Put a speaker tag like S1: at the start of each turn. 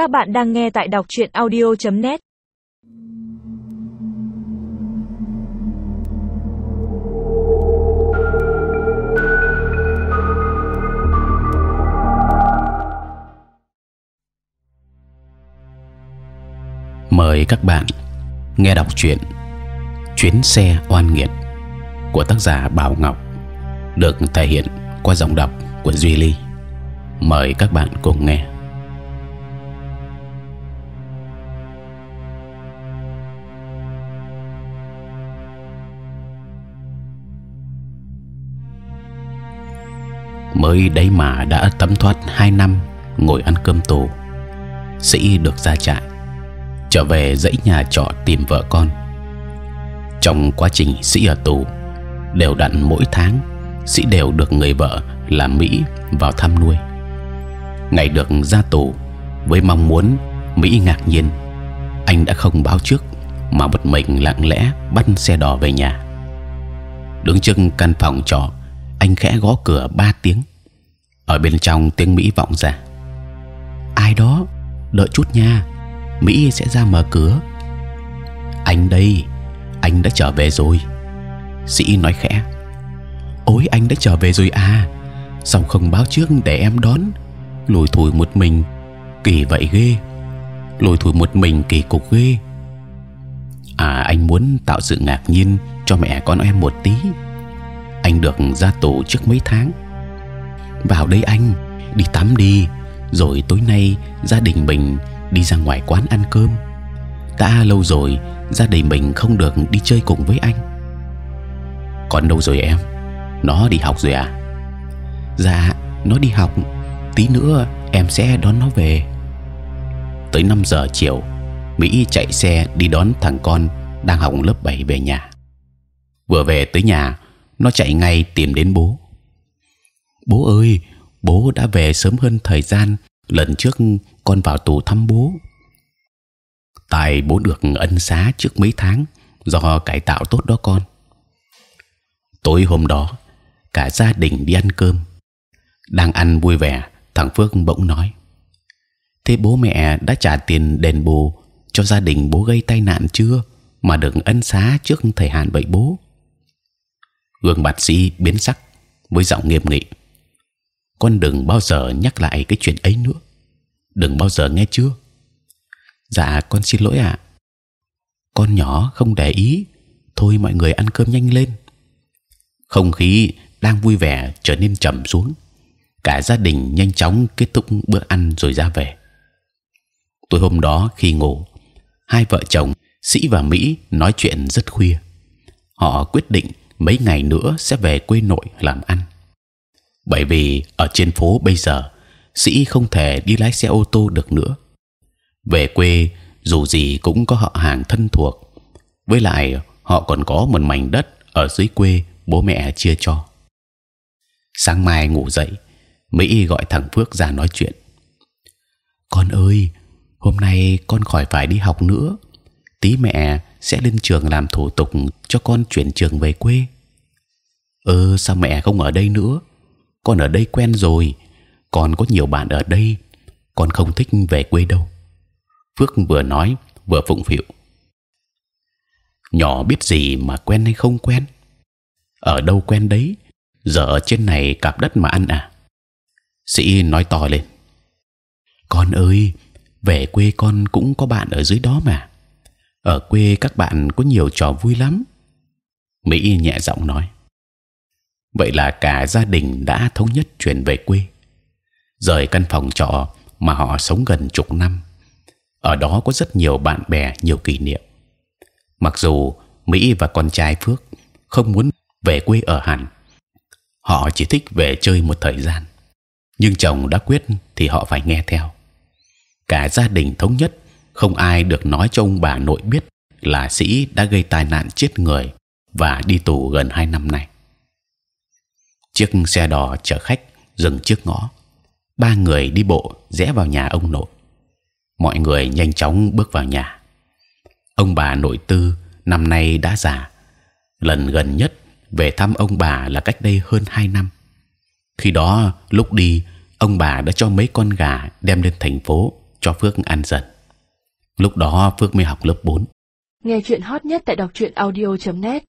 S1: Các bạn đang nghe tại đọc truyện audio.net.
S2: Mời các bạn nghe đọc truyện Chuyến xe oan nghiệt của tác giả Bảo Ngọc, được thể hiện qua giọng đọc của Duy Ly. Mời các bạn cùng nghe. Mới đấy mà đã tấm thoát hai năm ngồi ăn cơm tù, sĩ được ra trại, trở về dãy nhà trọ tìm vợ con. Trong quá trình sĩ ở tù, đều đặn mỗi tháng, sĩ đều được người vợ là mỹ vào thăm nuôi. Ngày được ra tù, với mong muốn, mỹ ngạc nhiên, anh đã không báo trước mà một mình lặng lẽ bắt xe đò về nhà. Đứng trước căn phòng trọ anh khẽ gõ cửa ba tiếng. Ở bên trong tiếng mỹ vọng ra. Ai đó? Đợi chút nha. Mỹ sẽ ra mở cửa. Anh đây. Anh đã trở về rồi. Sĩ nói khẽ. Ôi, anh đã trở về rồi à. Sao không báo trước để em đón? Lùi thủi một mình. Kỳ vậy ghê. Lùi thủi một mình kỳ cục ghê. À anh muốn tạo sự ngạc nhiên cho mẹ con em một tí anh được ra tù trước mấy tháng. Vào đây anh, đi tắm đi, rồi tối nay gia đình mình đi ra ngoài quán ăn cơm. Đã lâu rồi, gia đình mình không được đi chơi cùng với anh. Còn đâu rồi em? Nó đi học rồi à? Dạ nó đi học. Tí nữa em sẽ đón nó về. Tới 5 giờ chiều, mỹ chạy xe đi đón thằng con đang học lớp 7 về nhà. Vừa về tới nhà nó chạy ngay tìm đến bố. Bố ơi, bố đã về sớm hơn thời gian, lần trước con vào tù thăm bố. Tại bố được ân xá trước mấy tháng, do cải tạo tốt đó con. Tối hôm đó, cả gia đình đi ăn cơm. Đang ăn vui vẻ, thằng phước bỗng nói, thế bố mẹ đã trả tiền đền bù cho gia đình bố gây tai nạn chưa mà được ân xá trước thời hạn vậy bố? Gương mặt sĩ biến sắc với giọng nghiêm nghị. Con đừng bao giờ nhắc lại cái chuyện ấy nữa. Đừng bao giờ nghe chưa? Dạ con xin lỗi ạ. Con nhỏ không để ý. Thôi mọi người ăn cơm nhanh lên. Không khí đang vui vẻ trở nên trầm xuống. Cả gia đình nhanh chóng kết thúc bữa ăn rồi ra về. Tối hôm đó khi ngủ, hai vợ chồng sĩ và mỹ nói chuyện rất khuya. Họ quyết định mấy ngày nữa sẽ về quê nội làm ăn. Bởi vì ở trên phố bây giờ, sĩ không thể đi lái xe ô tô được nữa. Về quê, dù gì cũng có họ hàng thân thuộc. Với lại, họ còn có một mảnh đất ở dưới quê bố mẹ chia cho. Sáng mai ngủ dậy, mỹ gọi thằng phước ra nói chuyện. Con ơi, hôm nay con khỏi phải đi học nữa tí mẹ sẽ lên trường làm thủ tục cho con chuyển trường về quê. Ơ, sao mẹ không ở đây nữa? Con ở đây quen rồi. Con có nhiều bạn ở đây. Con không thích về quê đâu. Phước vừa nói, vừa phụng phịu. Nhỏ biết gì mà quen hay không quen? Ở đâu quen đấy? Giờ ở trên này cặp đất mà ăn à? Sĩ nói to lên. Con ơi, về quê con cũng có bạn ở dưới đó mà ở quê các bạn có nhiều trò vui lắm. Mỹ nhẹ giọng nói. Vậy là cả gia đình đã thống nhất chuyển về quê. Rời căn phòng trọ mà họ sống gần chục năm. Ở đó có rất nhiều bạn bè, nhiều kỷ niệm. Mặc dù mỹ và con trai phước không muốn về quê ở hẳn họ chỉ thích về chơi một thời gian. Nhưng chồng đã quyết thì họ phải nghe theo. Cả gia đình thống nhất không ai được nói cho ông bà nội biết là sĩ đã gây tai nạn chết người và đi tù gần hai năm nay. Chiếc xe đò chở khách dừng trước ngõ. Ba người đi bộ rẽ vào nhà ông nội. Mọi người nhanh chóng bước vào nhà. Ông bà nội tư năm nay đã già. Lần gần nhất về thăm ông bà là cách đây hơn hai năm. Khi đó, lúc đi, ông bà đã cho mấy con gà đem lên thành phố cho Phước ăn dần. Lúc đó Phước mới học lớp 4.
S3: Nghe chuyện hot nhất tại đọc truyện audio.net